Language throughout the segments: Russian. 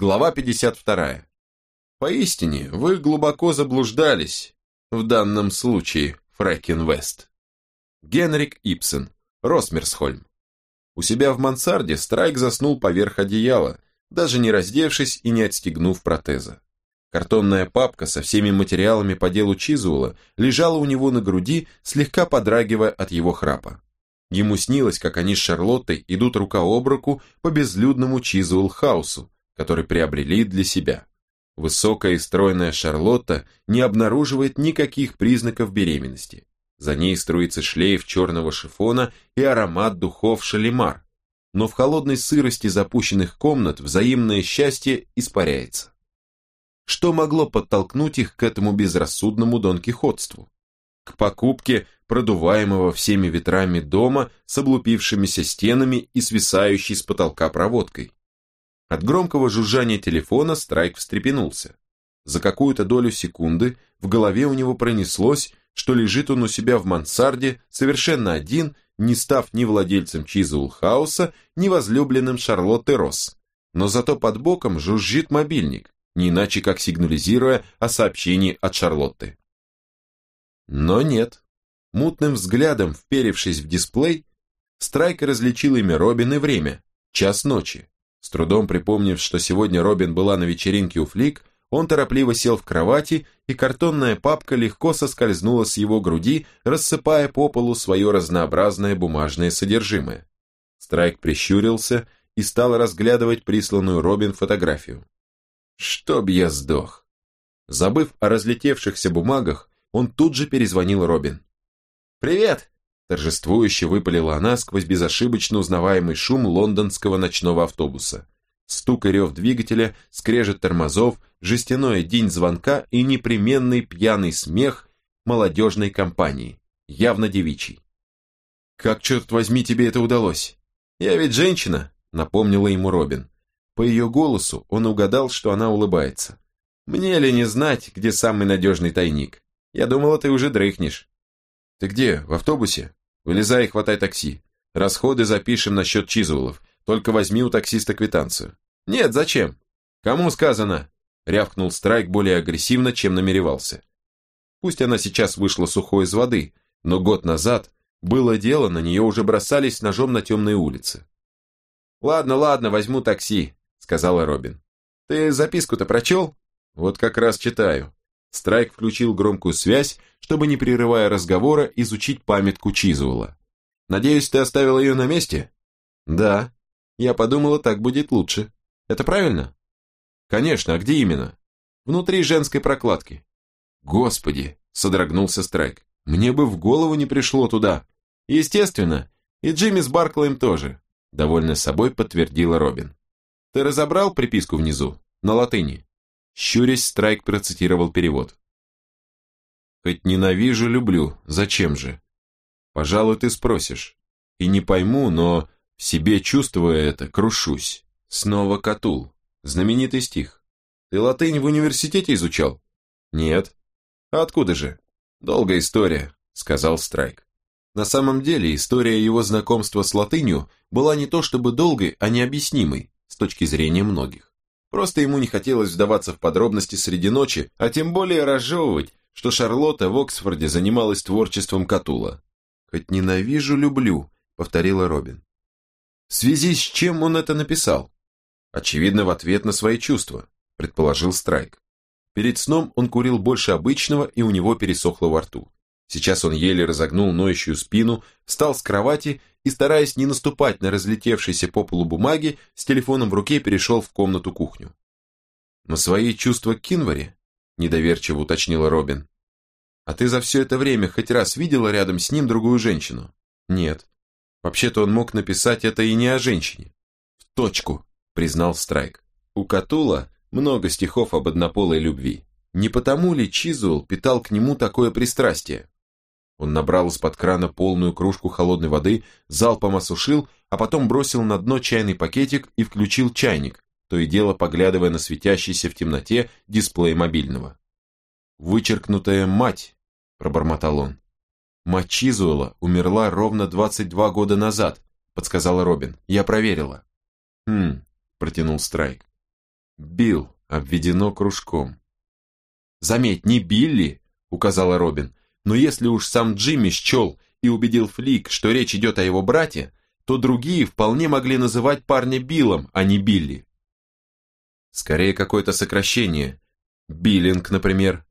Глава 52. Поистине, вы глубоко заблуждались в данном случае, Фрэкин Вест. Генрик Ипсен, Росмерсхольм. У себя в мансарде Страйк заснул поверх одеяла, даже не раздевшись и не отстегнув протеза. Картонная папка со всеми материалами по делу Чизуэлла лежала у него на груди, слегка подрагивая от его храпа. Ему снилось, как они с Шарлоттой идут рука об руку по безлюдному Чизуэлл-хаусу, который приобрели для себя. Высокая и стройная Шарлотта не обнаруживает никаких признаков беременности. За ней струится шлейф черного шифона и аромат духов шалимар. Но в холодной сырости запущенных комнат взаимное счастье испаряется. Что могло подтолкнуть их к этому безрассудному донкихотству? К покупке продуваемого всеми ветрами дома с облупившимися стенами и свисающей с потолка проводкой. От громкого жужжания телефона Страйк встрепенулся. За какую-то долю секунды в голове у него пронеслось, что лежит он у себя в мансарде совершенно один, не став ни владельцем Чизулхауса, ни возлюбленным Шарлотты Росс. Но зато под боком жужжит мобильник, не иначе как сигнализируя о сообщении от Шарлотты. Но нет. Мутным взглядом, вперевшись в дисплей, Страйк различил имя Робин и время, час ночи. С трудом припомнив, что сегодня Робин была на вечеринке у Флик, он торопливо сел в кровати, и картонная папка легко соскользнула с его груди, рассыпая по полу свое разнообразное бумажное содержимое. Страйк прищурился и стал разглядывать присланную Робин фотографию. «Чтоб я сдох!» Забыв о разлетевшихся бумагах, он тут же перезвонил Робин. «Привет!» Торжествующе выпалила она сквозь безошибочно узнаваемый шум лондонского ночного автобуса. Стук и рев двигателя, скрежет тормозов, жестяное день звонка и непременный пьяный смех молодежной компании, явно девичий. «Как, черт возьми, тебе это удалось?» «Я ведь женщина», — напомнила ему Робин. По ее голосу он угадал, что она улыбается. «Мне ли не знать, где самый надежный тайник? Я думала, ты уже дрыхнешь». «Ты где, в автобусе?» Вылезай и хватай такси. Расходы запишем на счет Чизулов. Только возьми у таксиста квитанцию. Нет, зачем? Кому сказано? Рявкнул Страйк более агрессивно, чем намеревался. Пусть она сейчас вышла сухой из воды, но год назад было дело, на нее уже бросались ножом на темные улицы. «Ладно, ладно, возьму такси», — сказала Робин. «Ты записку-то прочел?» «Вот как раз читаю». Страйк включил громкую связь, чтобы, не прерывая разговора, изучить памятку Чизуэлла. «Надеюсь, ты оставил ее на месте?» «Да. Я подумала, так будет лучше. Это правильно?» «Конечно, а где именно?» «Внутри женской прокладки». «Господи!» – содрогнулся Страйк. «Мне бы в голову не пришло туда». «Естественно. И Джимми с Барклаем тоже», – довольно собой подтвердила Робин. «Ты разобрал приписку внизу? На латыни?» Щурясь, Страйк процитировал перевод. «Хоть ненавижу, люблю, зачем же?» «Пожалуй, ты спросишь. И не пойму, но в себе чувствуя это, крушусь. Снова Катул. Знаменитый стих. Ты латынь в университете изучал?» «Нет». «А откуда же?» «Долгая история», — сказал Страйк. На самом деле, история его знакомства с латынью была не то чтобы долгой, а необъяснимой, с точки зрения многих. Просто ему не хотелось вдаваться в подробности среди ночи, а тем более разжевывать, что Шарлотта в Оксфорде занималась творчеством Катула. «Хоть ненавижу, люблю», — повторила Робин. В связи с чем он это написал? Очевидно, в ответ на свои чувства, предположил Страйк. Перед сном он курил больше обычного, и у него пересохло во рту. Сейчас он еле разогнул ноющую спину, встал с кровати и, стараясь не наступать на разлетевшиеся по полу бумаги, с телефоном в руке перешел в комнату-кухню. «Но свои чувства к Кинваре?» – недоверчиво уточнила Робин. «А ты за все это время хоть раз видела рядом с ним другую женщину?» «Нет. Вообще-то он мог написать это и не о женщине». «В точку», – признал Страйк. «У Катула много стихов об однополой любви. Не потому ли Чизуэлл питал к нему такое пристрастие? Он набрал из-под крана полную кружку холодной воды, залпом осушил, а потом бросил на дно чайный пакетик и включил чайник, то и дело поглядывая на светящийся в темноте дисплей мобильного. «Вычеркнутая мать», – пробормотал он. «Мать Чизуэла умерла ровно 22 года назад», – подсказала Робин. «Я проверила». «Хм», – протянул Страйк. Билл обведено кружком. «Заметь, не Билли», — указала Робин, «но если уж сам Джимми счел и убедил Флик, что речь идет о его брате, то другие вполне могли называть парня Биллом, а не Билли. Скорее какое-то сокращение. Биллинг, например.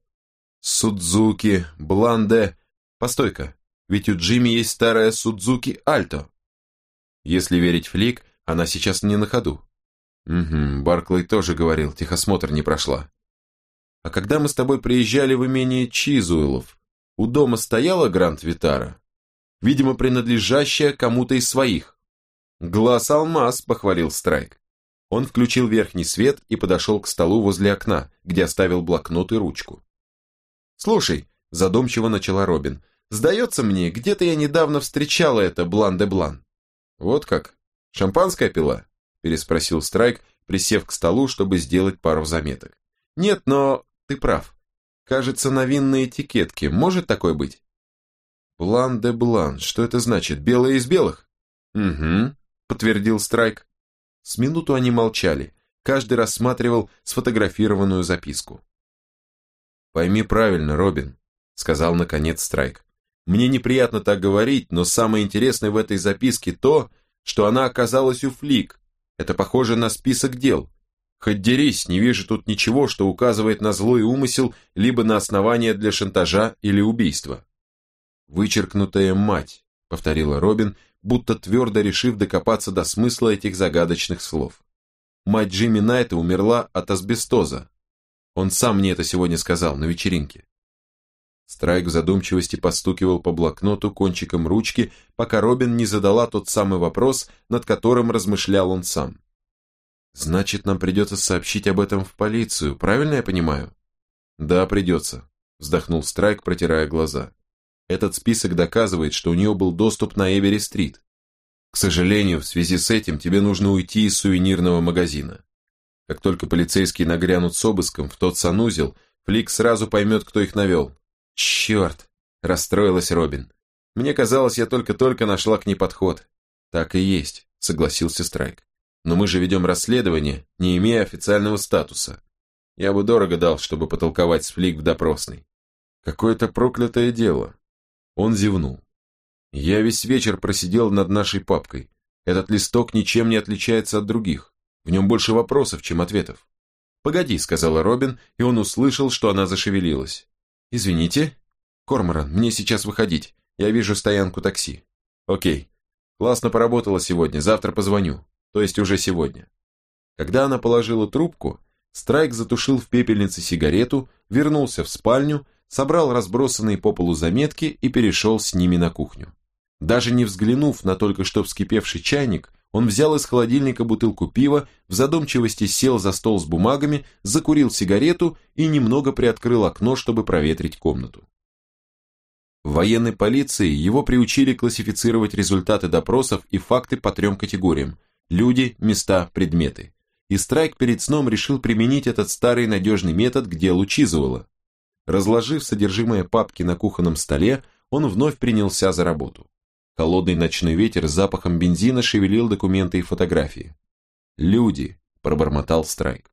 Судзуки, Бланде. Постой-ка, ведь у Джимми есть старая Судзуки Альто. Если верить Флик, она сейчас не на ходу. Угу, Барклey тоже говорил, техосмотр не прошла. А когда мы с тобой приезжали в имение Чизуэлов, у дома стояла Гранд Витара? Видимо, принадлежащая кому-то из своих. Глаз алмаз, похвалил Страйк. Он включил верхний свет и подошел к столу возле окна, где оставил блокнот и ручку. «Слушай», – задумчиво начала Робин, – «сдается мне, где-то я недавно встречала это Блан-де-Блан». «Вот как? Шампанское пила?» – переспросил Страйк, присев к столу, чтобы сделать пару заметок. «Нет, но ты прав. Кажется, на винной этикетке. Может такое быть?» «Блан-де-Блан. Что это значит? Белое из белых?» «Угу», – подтвердил Страйк. С минуту они молчали, каждый рассматривал сфотографированную записку. «Пойми правильно, Робин», — сказал наконец Страйк. «Мне неприятно так говорить, но самое интересное в этой записке то, что она оказалась у Флик. Это похоже на список дел. Хоть дерись, не вижу тут ничего, что указывает на злой умысел, либо на основание для шантажа или убийства». «Вычеркнутая мать», — повторила Робин, будто твердо решив докопаться до смысла этих загадочных слов. Мать Джимми Найта умерла от асбестоза. Он сам мне это сегодня сказал на вечеринке. Страйк в задумчивости постукивал по блокноту кончиком ручки, пока Робин не задала тот самый вопрос, над которым размышлял он сам. «Значит, нам придется сообщить об этом в полицию, правильно я понимаю?» «Да, придется», — вздохнул Страйк, протирая глаза. Этот список доказывает, что у нее был доступ на Эвери-стрит. К сожалению, в связи с этим тебе нужно уйти из сувенирного магазина. Как только полицейские нагрянут с обыском в тот санузел, Флик сразу поймет, кто их навел. Черт, расстроилась Робин. Мне казалось, я только-только нашла к ней подход. Так и есть, согласился Страйк. Но мы же ведем расследование, не имея официального статуса. Я бы дорого дал, чтобы потолковать с Флик в допросной. Какое-то проклятое дело. Он зевнул. Я весь вечер просидел над нашей папкой. Этот листок ничем не отличается от других. В нем больше вопросов, чем ответов. «Погоди», — сказала Робин, и он услышал, что она зашевелилась. «Извините. Корморан, мне сейчас выходить. Я вижу стоянку такси». «Окей. Классно поработала сегодня, завтра позвоню. То есть уже сегодня». Когда она положила трубку, Страйк затушил в пепельнице сигарету, вернулся в спальню, собрал разбросанные по полу заметки и перешел с ними на кухню. Даже не взглянув на только что вскипевший чайник, он взял из холодильника бутылку пива, в задумчивости сел за стол с бумагами, закурил сигарету и немного приоткрыл окно, чтобы проветрить комнату. В военной полиции его приучили классифицировать результаты допросов и факты по трем категориям – люди, места, предметы. И Страйк перед сном решил применить этот старый надежный метод к делу Чизуэлла. Разложив содержимое папки на кухонном столе, он вновь принялся за работу. Холодный ночной ветер с запахом бензина шевелил документы и фотографии. «Люди», – пробормотал Страйк.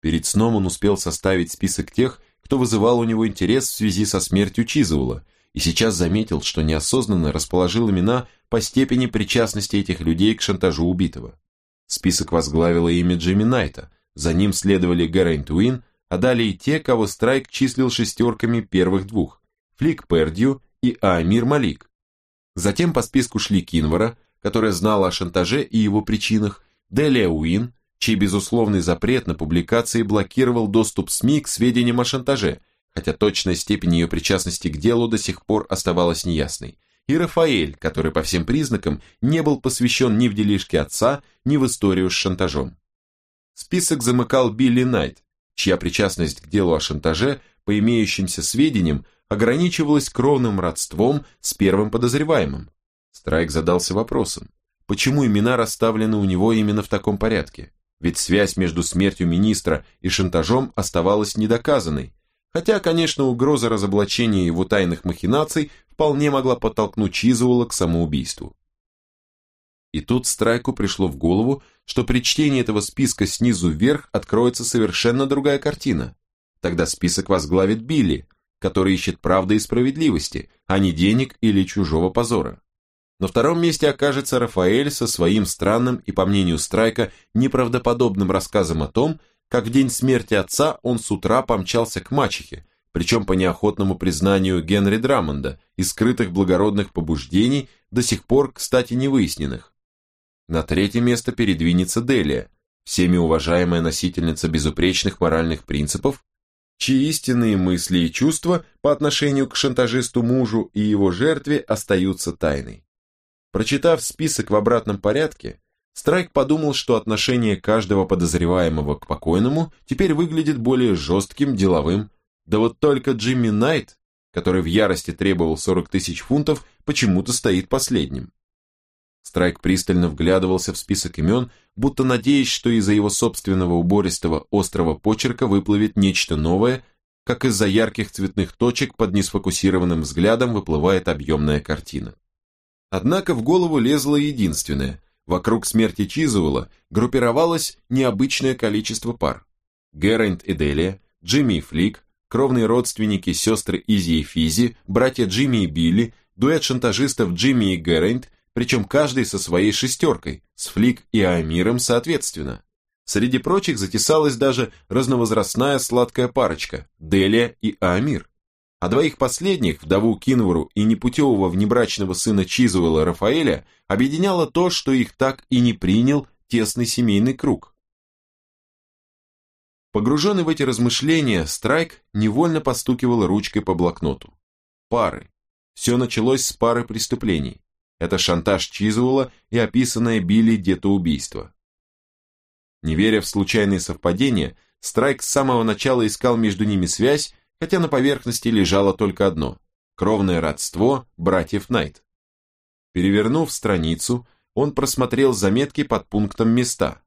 Перед сном он успел составить список тех, кто вызывал у него интерес в связи со смертью Чизуэлла, и сейчас заметил, что неосознанно расположил имена по степени причастности этих людей к шантажу убитого. Список возглавило имя Джимми Найта, за ним следовали Гэрэнт Уин, а далее те, кого Страйк числил шестерками первых двух – Флик Пердью и Аамир Малик. Затем по списку шли Кинвара, которая знала о шантаже и его причинах, Делия Уин, чей безусловный запрет на публикации блокировал доступ СМИ к сведениям о шантаже, хотя точная степень ее причастности к делу до сих пор оставалась неясной, и Рафаэль, который по всем признакам не был посвящен ни в делишки отца, ни в историю с шантажом. Список замыкал Билли Найт, чья причастность к делу о шантаже, по имеющимся сведениям, ограничивалась кровным родством с первым подозреваемым. Страйк задался вопросом, почему имена расставлены у него именно в таком порядке? Ведь связь между смертью министра и шантажом оставалась недоказанной, хотя, конечно, угроза разоблачения его тайных махинаций вполне могла подтолкнуть Чизуэлла к самоубийству. И тут Страйку пришло в голову, что при чтении этого списка снизу вверх откроется совершенно другая картина. Тогда список возглавит Билли, который ищет правды и справедливости, а не денег или чужого позора. На втором месте окажется Рафаэль со своим странным и, по мнению Страйка, неправдоподобным рассказом о том, как в день смерти отца он с утра помчался к мачехе, причем по неохотному признанию Генри Драмонда, из скрытых благородных побуждений, до сих пор, кстати, не выясненных. На третье место передвинется Делия, всеми уважаемая носительница безупречных моральных принципов, чьи истинные мысли и чувства по отношению к шантажисту мужу и его жертве остаются тайной. Прочитав список в обратном порядке, Страйк подумал, что отношение каждого подозреваемого к покойному теперь выглядит более жестким, деловым, да вот только Джимми Найт, который в ярости требовал 40 тысяч фунтов, почему-то стоит последним. Страйк пристально вглядывался в список имен, будто надеясь, что из-за его собственного убористого острого почерка выплывет нечто новое, как из-за ярких цветных точек под несфокусированным взглядом выплывает объемная картина. Однако в голову лезло единственное. Вокруг смерти Чизуэлла группировалось необычное количество пар. Герент и Делия, Джимми и Флик, кровные родственники сестры Изи и Физи, братья Джимми и Билли, дуэт шантажистов Джимми и Герент причем каждый со своей шестеркой, с Флик и Амиром соответственно. Среди прочих затесалась даже разновозрастная сладкая парочка – Делия и Амир. А двоих последних, вдову Кинвору и непутевого внебрачного сына Чизуэлла Рафаэля, объединяло то, что их так и не принял тесный семейный круг. Погруженный в эти размышления, Страйк невольно постукивал ручкой по блокноту. Пары. Все началось с пары преступлений. Это шантаж Чизуэлла и описанное Билли детоубийство. Не веря в случайные совпадения, Страйк с самого начала искал между ними связь, хотя на поверхности лежало только одно – кровное родство братьев Найт. Перевернув страницу, он просмотрел заметки под пунктом «Места».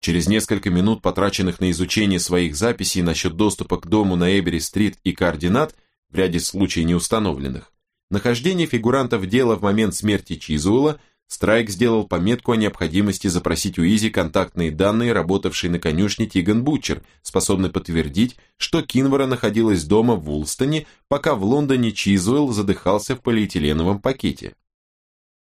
Через несколько минут, потраченных на изучение своих записей насчет доступа к дому на Эбери-стрит и координат, в ряде случаев не установленных, нахождение фигурантов дела в момент смерти Чизуэлла, Страйк сделал пометку о необходимости запросить у Изи контактные данные, работавшей на конюшне Тиган Бутчер, способный подтвердить, что Кинвара находилась дома в Улстоне, пока в Лондоне Чизуэлл задыхался в полиэтиленовом пакете.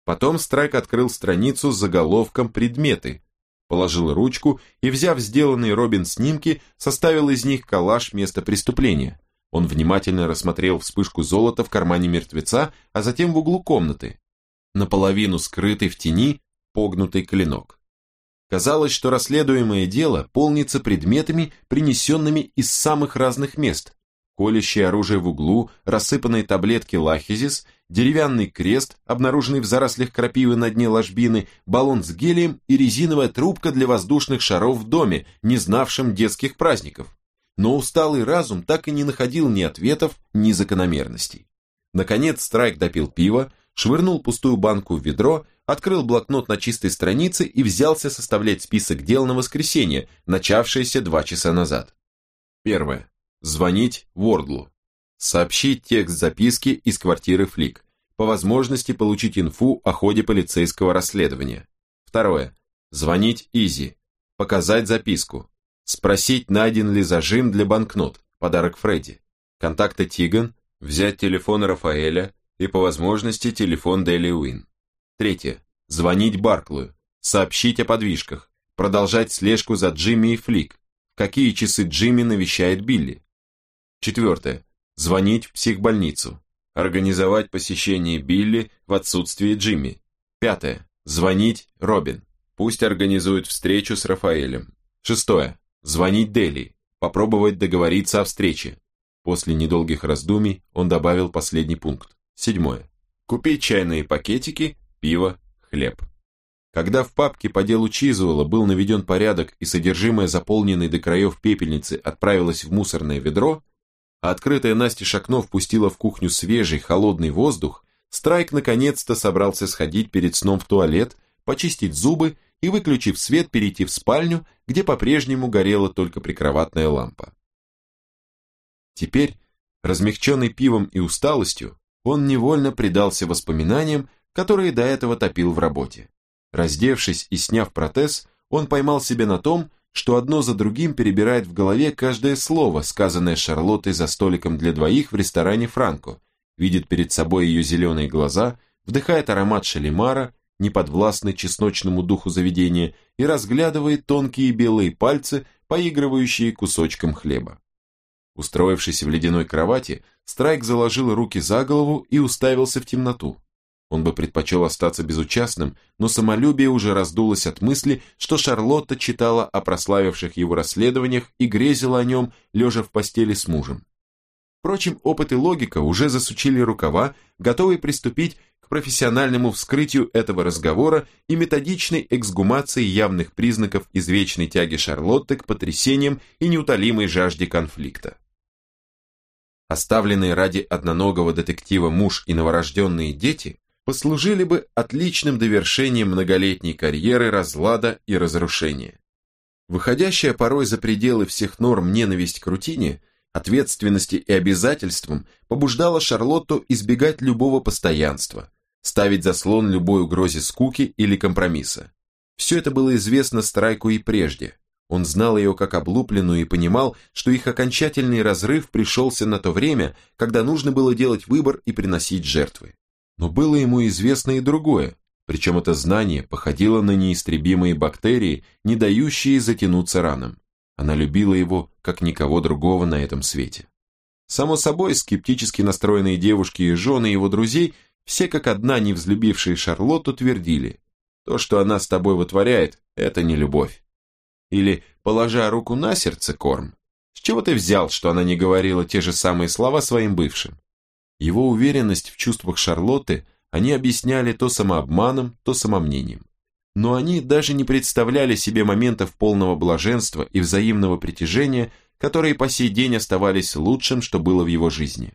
Потом Страйк открыл страницу с заголовком «Предметы», положил ручку и, взяв сделанные Робин снимки, составил из них коллаж места преступления – он внимательно рассмотрел вспышку золота в кармане мертвеца, а затем в углу комнаты. Наполовину скрытый в тени погнутый клинок. Казалось, что расследуемое дело полнится предметами, принесенными из самых разных мест. Колющее оружие в углу, рассыпанные таблетки лахизис, деревянный крест, обнаруженный в зарослях крапивы на дне ложбины, баллон с гелием и резиновая трубка для воздушных шаров в доме, не знавшем детских праздников но усталый разум так и не находил ни ответов, ни закономерностей. Наконец Страйк допил пиво, швырнул пустую банку в ведро, открыл блокнот на чистой странице и взялся составлять список дел на воскресенье, начавшееся два часа назад. Первое. Звонить Вордлу. Сообщить текст записки из квартиры Флик. По возможности получить инфу о ходе полицейского расследования. Второе. Звонить Изи. Показать записку. Спросить, найден ли зажим для банкнот, подарок Фредди. Контакты Тиган, взять телефон Рафаэля и по возможности телефон Дели Уин. Третье. Звонить Барклую, сообщить о подвижках, продолжать слежку за Джимми и Флик, в какие часы Джимми навещает Билли. Четвертое. Звонить в психбольницу, организовать посещение Билли в отсутствие Джимми. Пятое. Звонить Робин, пусть организует встречу с Рафаэлем. Шестое. Звонить Дели, попробовать договориться о встрече. После недолгих раздумий он добавил последний пункт. Седьмое. Купить чайные пакетики, пиво, хлеб. Когда в папке по делу Чизуэлла был наведен порядок и содержимое заполненной до краев пепельницы отправилось в мусорное ведро, а открытая настежь окно впустила в кухню свежий холодный воздух, Страйк наконец-то собрался сходить перед сном в туалет, почистить зубы и, выключив свет, перейти в спальню, где по-прежнему горела только прикроватная лампа. Теперь, размягченный пивом и усталостью, он невольно предался воспоминаниям, которые до этого топил в работе. Раздевшись и сняв протез, он поймал себя на том, что одно за другим перебирает в голове каждое слово, сказанное Шарлоттой за столиком для двоих в ресторане «Франко», видит перед собой ее зеленые глаза, вдыхает аромат шалимара, неподвластный чесночному духу заведения, и разглядывает тонкие белые пальцы, поигрывающие кусочком хлеба. Устроившись в ледяной кровати, Страйк заложил руки за голову и уставился в темноту. Он бы предпочел остаться безучастным, но самолюбие уже раздулось от мысли, что Шарлотта читала о прославивших его расследованиях и грезила о нем, лежа в постели с мужем. Впрочем, опыт и логика уже засучили рукава, готовые приступить к профессиональному вскрытию этого разговора и методичной эксгумации явных признаков извечной тяги Шарлотты к потрясениям и неутолимой жажде конфликта. Оставленные ради одноногого детектива муж и новорожденные дети послужили бы отличным довершением многолетней карьеры разлада и разрушения. Выходящая порой за пределы всех норм ненависть к рутине, ответственности и обязательствам побуждала Шарлотту избегать любого постоянства, ставить заслон любой угрозе скуки или компромисса. Все это было известно Страйку и прежде. Он знал ее как облупленную и понимал, что их окончательный разрыв пришелся на то время, когда нужно было делать выбор и приносить жертвы. Но было ему известно и другое, причем это знание походило на неистребимые бактерии, не дающие затянуться ранам. Она любила его, как никого другого на этом свете. Само собой, скептически настроенные девушки и жены его друзей, все как одна не взлюбившие Шарлотту, твердили, то, что она с тобой вытворяет, это не любовь. Или, положа руку на сердце, Корм, с чего ты взял, что она не говорила те же самые слова своим бывшим? Его уверенность в чувствах Шарлотты они объясняли то самообманом, то самомнением. Но они даже не представляли себе моментов полного блаженства и взаимного притяжения, которые по сей день оставались лучшим, что было в его жизни.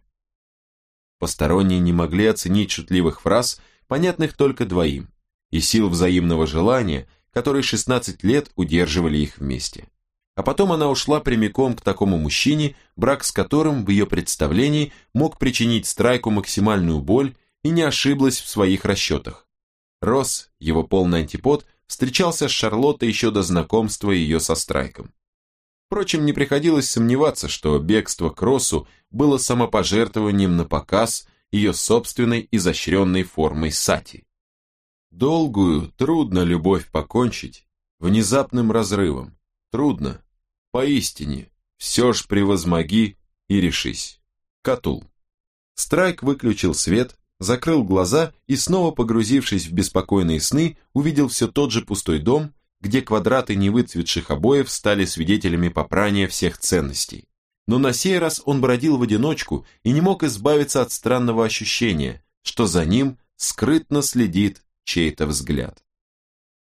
Посторонние не могли оценить шутливых фраз, понятных только двоим, и сил взаимного желания, которые 16 лет удерживали их вместе. А потом она ушла прямиком к такому мужчине, брак с которым в ее представлении мог причинить Страйку максимальную боль и не ошиблась в своих расчетах. Росс, его полный антипод, встречался с Шарлоттой еще до знакомства ее со Страйком. Впрочем, не приходилось сомневаться, что бегство к Россу было самопожертвованием на показ ее собственной изощренной формой сати. Долгую, трудно любовь покончить внезапным разрывом, Трудно. Поистине. Все ж превозмоги и решись. Катул. Страйк выключил свет, закрыл глаза и снова погрузившись в беспокойные сны, увидел все тот же пустой дом, где квадраты невыцветших обоев стали свидетелями попрания всех ценностей. Но на сей раз он бродил в одиночку и не мог избавиться от странного ощущения, что за ним скрытно следит чей-то взгляд.